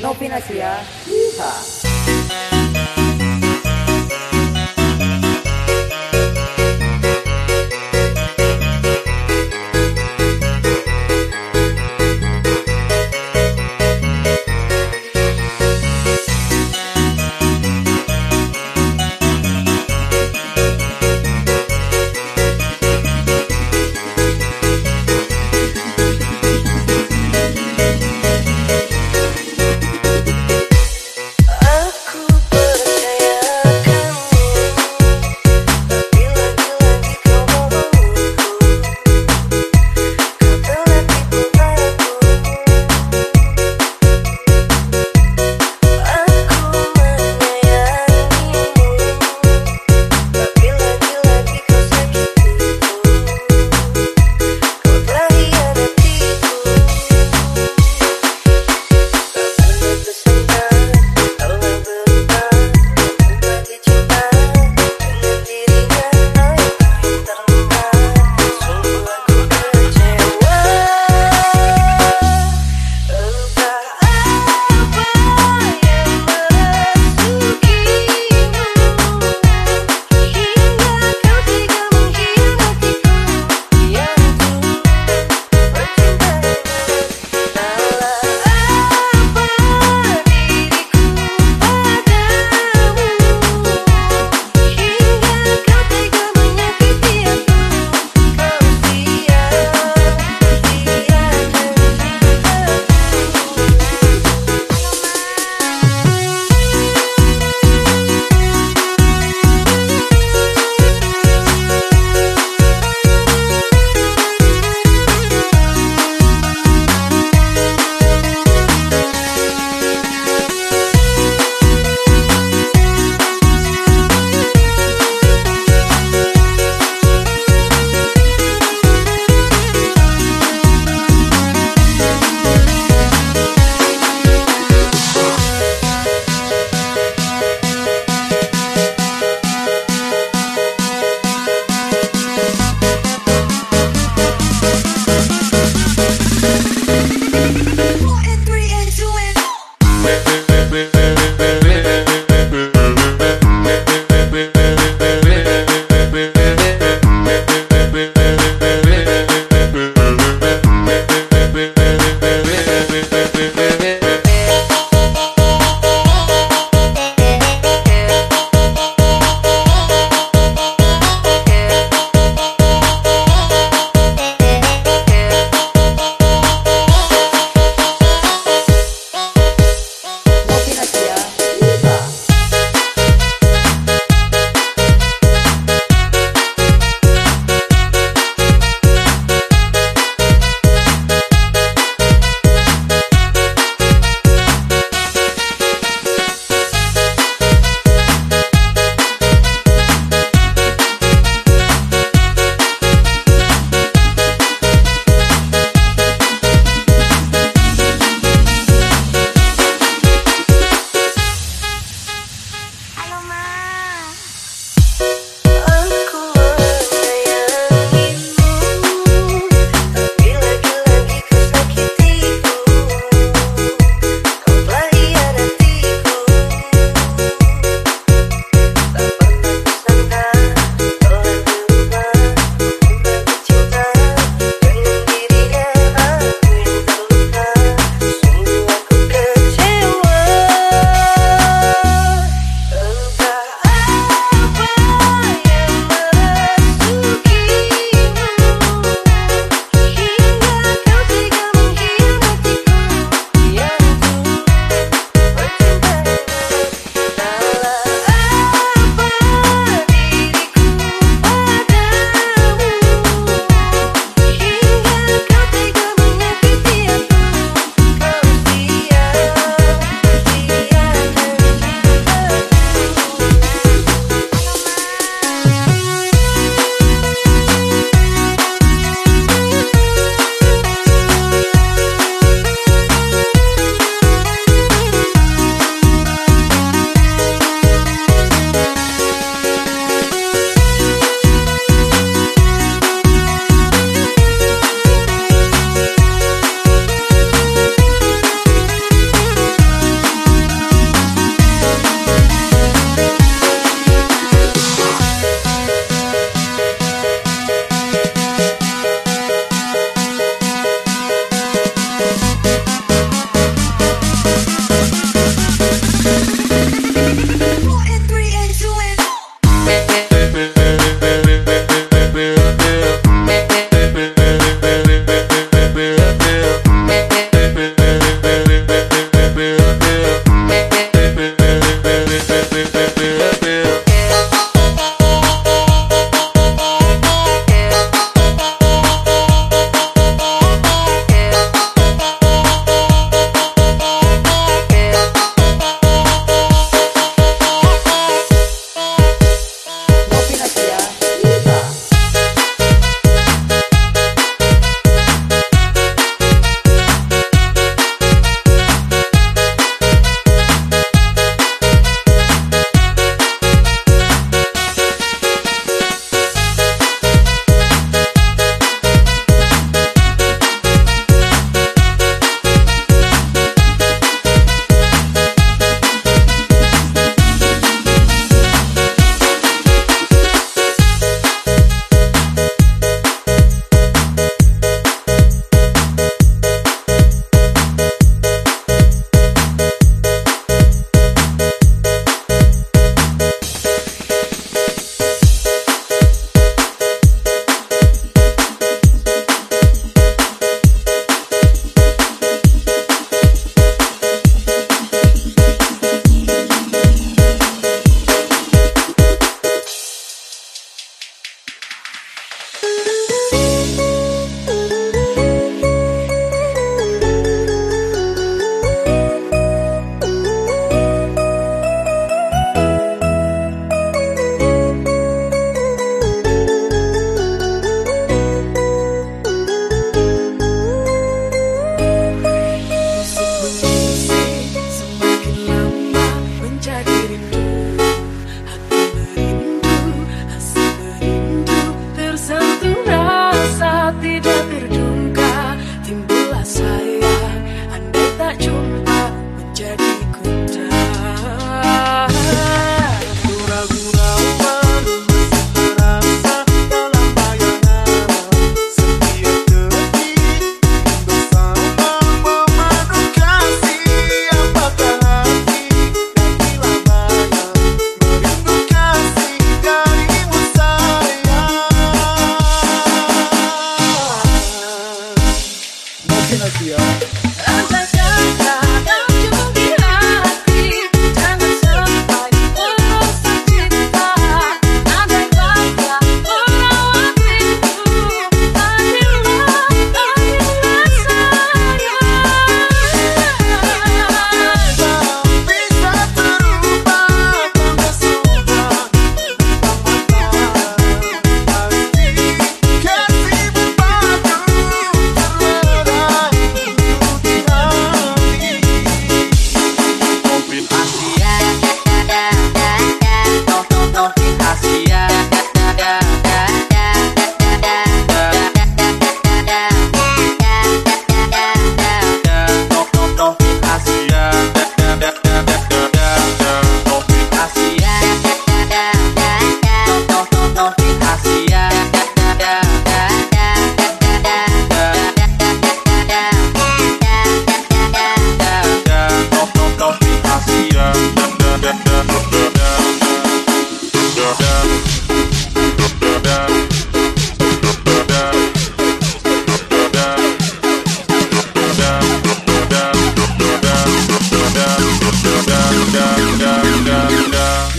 Novinasia. Yeehaw.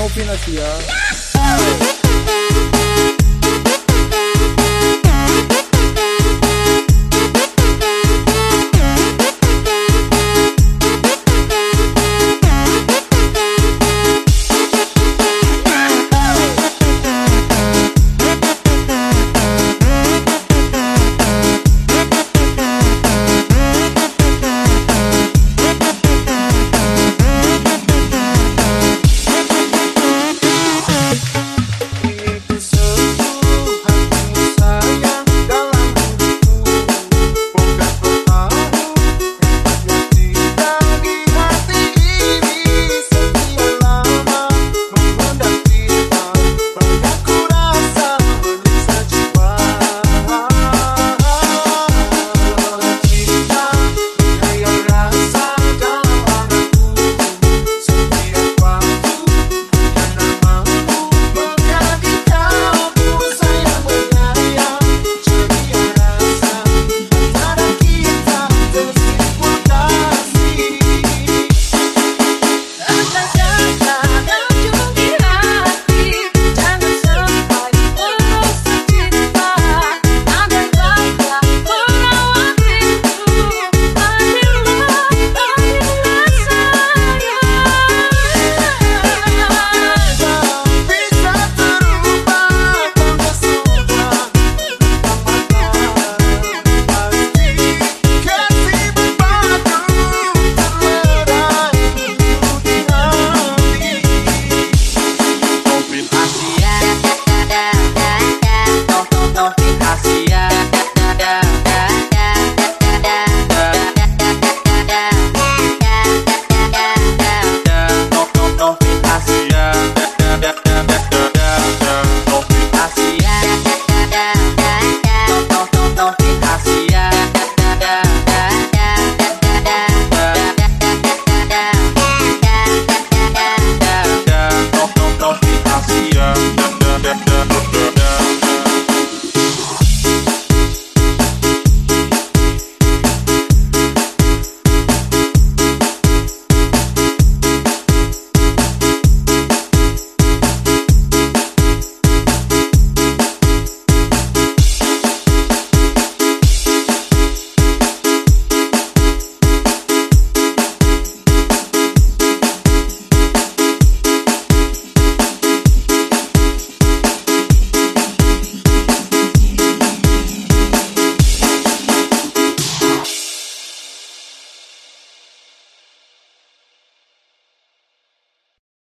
não financiar.